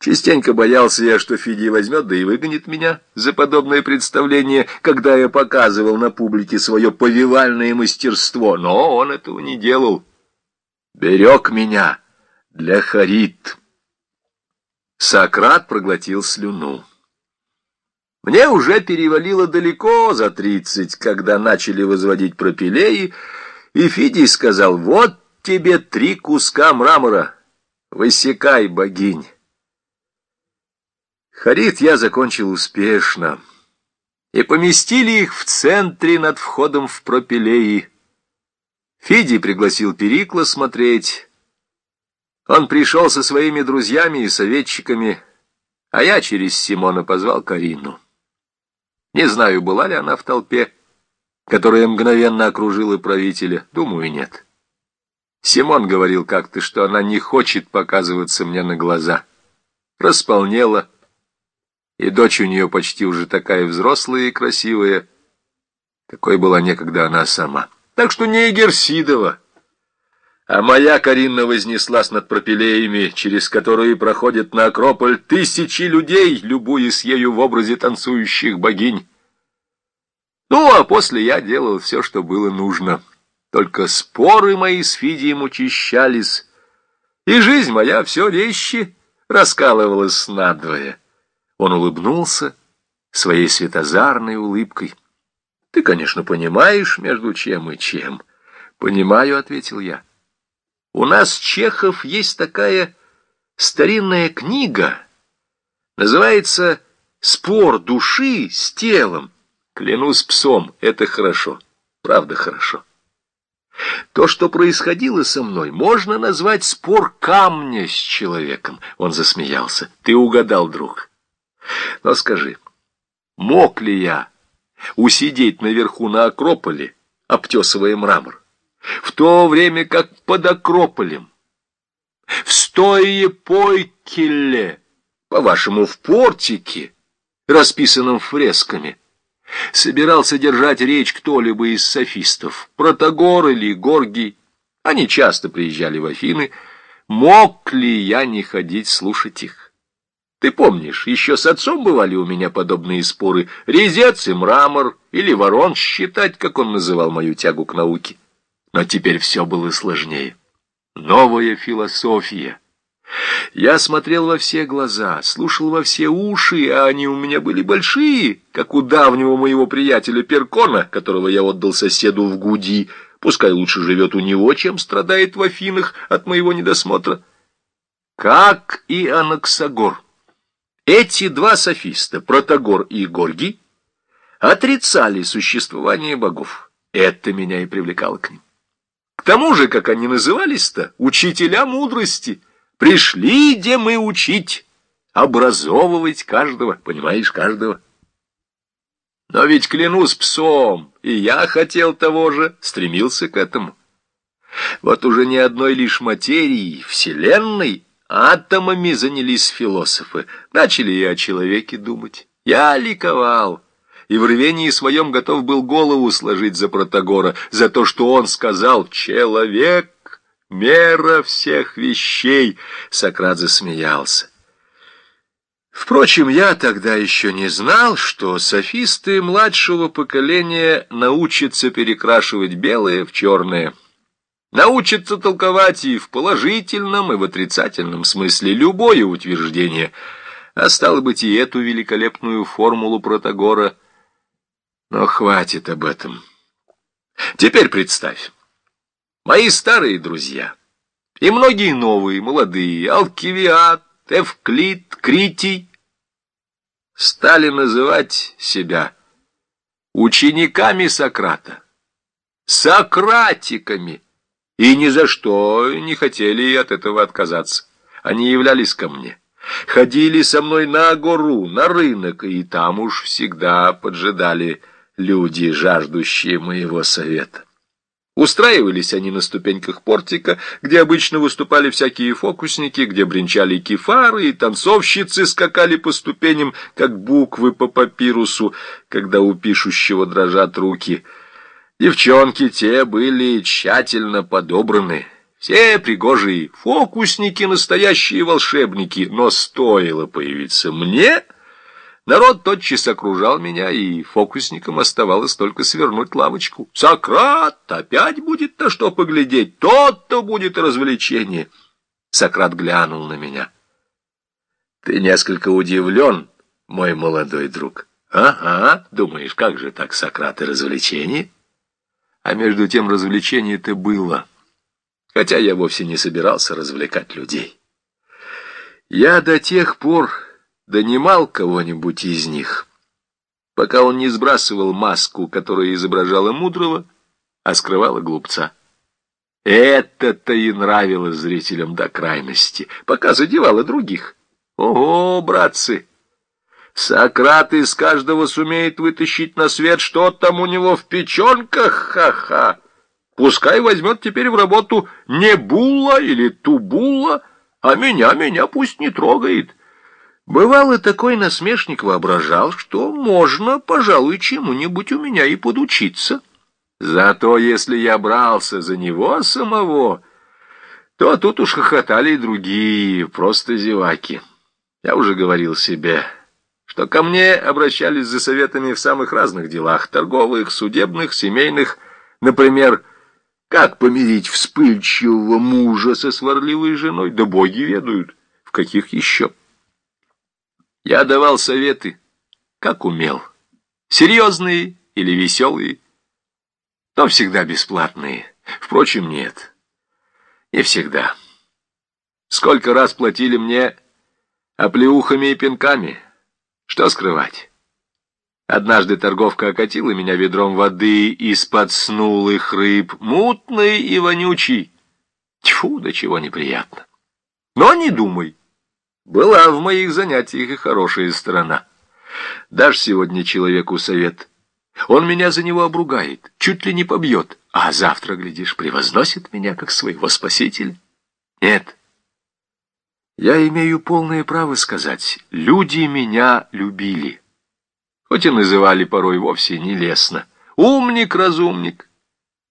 Частенько боялся я, что Фидий возьмет, да и выгонит меня за подобное представление, когда я показывал на публике свое повивальное мастерство, но он этого не делал. Берег меня для Харит. Сократ проглотил слюну. Мне уже перевалило далеко за тридцать, когда начали возводить пропилеи, и Фидий сказал, вот тебе три куска мрамора, высекай, богинь. Харит я закончил успешно, и поместили их в центре над входом в пропилеи. Фидий пригласил Перикла смотреть. Он пришел со своими друзьями и советчиками, а я через Симона позвал Карину. Не знаю, была ли она в толпе, которая мгновенно окружила правителя. Думаю, нет. Симон говорил как-то, что она не хочет показываться мне на глаза. Располнела, и дочь у нее почти уже такая взрослая и красивая, какой была некогда она сама. Так что не Герсидова, а моя Каринна вознеслась над пропилеями, через которые проходят на Акрополь тысячи людей, любуясь ею в образе танцующих богинь. Ну, а после я делал все, что было нужно. Только споры мои с Фидием учащались, и жизнь моя все резче раскалывалась надвое. Он улыбнулся своей светозарной улыбкой. «Ты, конечно, понимаешь, между чем и чем». «Понимаю», — ответил я. У нас, чехов, есть такая старинная книга, называется «Спор души с телом». Клянусь псом, это хорошо, правда хорошо. То, что происходило со мной, можно назвать спор камня с человеком. Он засмеялся. Ты угадал, друг. Но скажи, мог ли я усидеть наверху на Акрополе, обтесывая мрамор? в то время как под Акрополем, в стое Пойкеле, по-вашему, в портике, расписанном фресками, собирался держать речь кто-либо из софистов, Протагор или Горгий, они часто приезжали в Афины, мог ли я не ходить слушать их? Ты помнишь, еще с отцом бывали у меня подобные споры, резец и мрамор, или ворон считать, как он называл мою тягу к науке. Но теперь все было сложнее. Новая философия. Я смотрел во все глаза, слушал во все уши, а они у меня были большие, как у давнего моего приятеля Перкона, которого я отдал соседу в Гуди. Пускай лучше живет у него, чем страдает в Афинах от моего недосмотра. Как и Анаксагор. Эти два софиста, Протагор и Горгий, отрицали существование богов. Это меня и привлекало к ним. К тому же, как они назывались-то, учителя мудрости. Пришли, где мы учить, образовывать каждого, понимаешь, каждого. Но ведь клянусь псом, и я хотел того же, стремился к этому. Вот уже не одной лишь материи, вселенной, атомами занялись философы, начали и о человеке думать. Я ликовал и в рвении своем готов был голову сложить за Протагора, за то, что он сказал «Человек — мера всех вещей!» Сократ засмеялся. Впрочем, я тогда еще не знал, что софисты младшего поколения научатся перекрашивать белое в черное, научатся толковать и в положительном, и в отрицательном смысле любое утверждение, а стало быть и эту великолепную формулу Протагора — но хватит об этом. Теперь представь. Мои старые друзья. И многие новые, молодые, Алкивиад, Эвклид, Критий, стали называть себя учениками Сократа, сократиками, и ни за что не хотели от этого отказаться. Они являлись ко мне, ходили со мной на гору, на рынок, и там уж всегда поджидали люди, жаждущие моего совета. Устраивались они на ступеньках портика, где обычно выступали всякие фокусники, где бренчали кефары и танцовщицы скакали по ступеням, как буквы по папирусу, когда у пишущего дрожат руки. Девчонки те были тщательно подобраны, Все пригожие фокусники, настоящие волшебники, но стоило появиться мне... Народ тотчас окружал меня, и фокусникам оставалось только свернуть лавочку. Сократ опять будет на что поглядеть, тот-то будет развлечение. Сократ глянул на меня. Ты несколько удивлен, мой молодой друг. Ага, думаешь, как же так, Сократ, и развлечение? А между тем развлечение-то было, хотя я вовсе не собирался развлекать людей. Я до тех пор донимал кого-нибудь из них, пока он не сбрасывал маску, которая изображала мудрого, а скрывала глупца. Это-то и нравилось зрителям до крайности, пока задевало других. Ого, братцы! Сократ из каждого сумеет вытащить на свет, что там у него в печенках, ха-ха! Пускай возьмет теперь в работу не Булла или Тубула, а меня, меня пусть не трогает. Бывало, такой насмешник воображал, что можно, пожалуй, чему-нибудь у меня и подучиться. Зато если я брался за него самого, то тут уж хохотали и другие, просто зеваки. Я уже говорил себе, что ко мне обращались за советами в самых разных делах, торговых, судебных, семейных, например, как помирить вспыльчивого мужа со сварливой женой, да боги ведают, в каких еще. Я давал советы, как умел. Серьезные или веселые, но всегда бесплатные. Впрочем, нет. Не всегда. Сколько раз платили мне оплеухами и пинками? Что скрывать? Однажды торговка окатила меня ведром воды из-под снулых рыб, мутный и вонючий. Тьфу, до чего неприятно. Но не думай. Была в моих занятиях и хорошая сторона. Дашь сегодня человеку совет. Он меня за него обругает, чуть ли не побьет, а завтра, глядишь, превозносит меня как своего спасителя. Нет. Я имею полное право сказать, люди меня любили. Хоть и называли порой вовсе нелестно. Умник-разумник,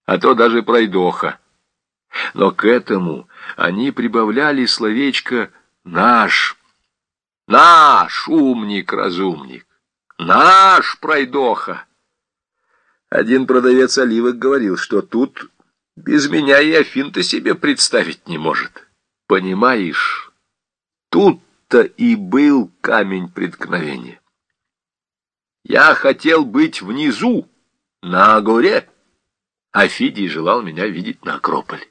а то даже пройдоха. Но к этому они прибавляли словечко Наш, наш умник-разумник, наш пройдоха. Один продавец оливок говорил, что тут без меня и Афин-то себе представить не может. Понимаешь, тут-то и был камень преткновения. Я хотел быть внизу, на горе, а Фидий желал меня видеть на Акрополе.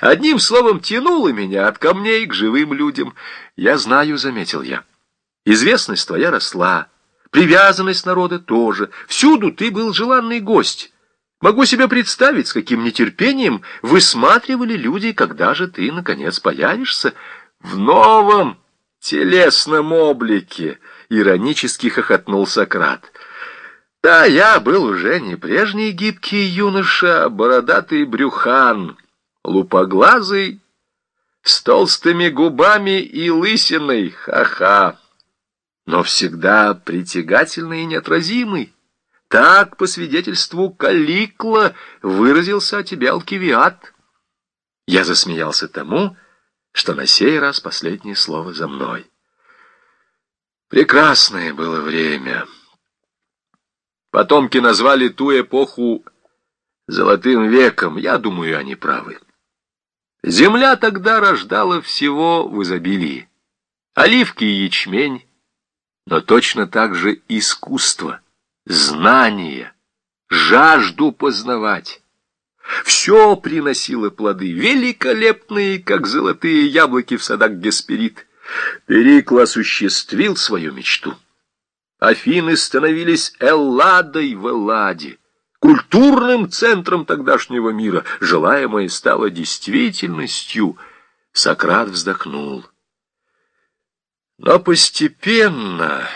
Одним словом, тянуло меня от камней к живым людям. Я знаю, заметил я. Известность твоя росла, привязанность народа тоже. Всюду ты был желанный гость. Могу себе представить, с каким нетерпением высматривали люди, когда же ты, наконец, появишься в новом телесном облике, иронически хохотнул Сократ. Да, я был уже не прежний гибкий юноша, а бородатый брюхан, лупоглазый, с толстыми губами и лысиной, ха-ха, но всегда притягательный и неотразимый. Так, по свидетельству Каликла, выразился о тебе Алкивиад. Я засмеялся тому, что на сей раз последнее слово за мной. Прекрасное было время. Потомки назвали ту эпоху «золотым веком». Я думаю, они правы. Земля тогда рождала всего в изобилии. Оливки и ячмень, но точно так же искусство, знание, жажду познавать. Все приносило плоды, великолепные, как золотые яблоки в садах Гесперид. Перикл осуществил свою мечту. Афины становились Элладой в Элладе культурным центром тогдашнего мира. Желаемое стало действительностью. Сократ вздохнул. Но постепенно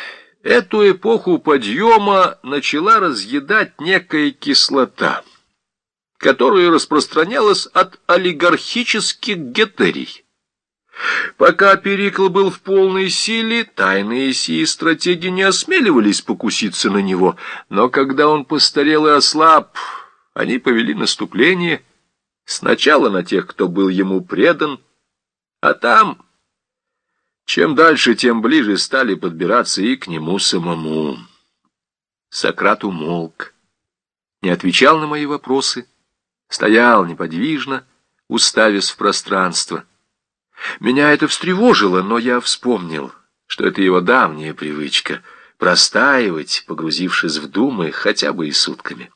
эту эпоху подъема начала разъедать некая кислота, которая распространялась от олигархических гетерий. Пока Перикл был в полной силе, тайные сии стратеги не осмеливались покуситься на него, но когда он постарел и ослаб, они повели наступление, Сначала на тех, кто был ему предан, а там, чем дальше, тем ближе стали подбираться и к нему самому. Сократ умолк, не отвечал на мои вопросы, стоял неподвижно, уставясь в пространство. Меня это встревожило, но я вспомнил, что это его давняя привычка — простаивать, погрузившись в думы хотя бы и сутками.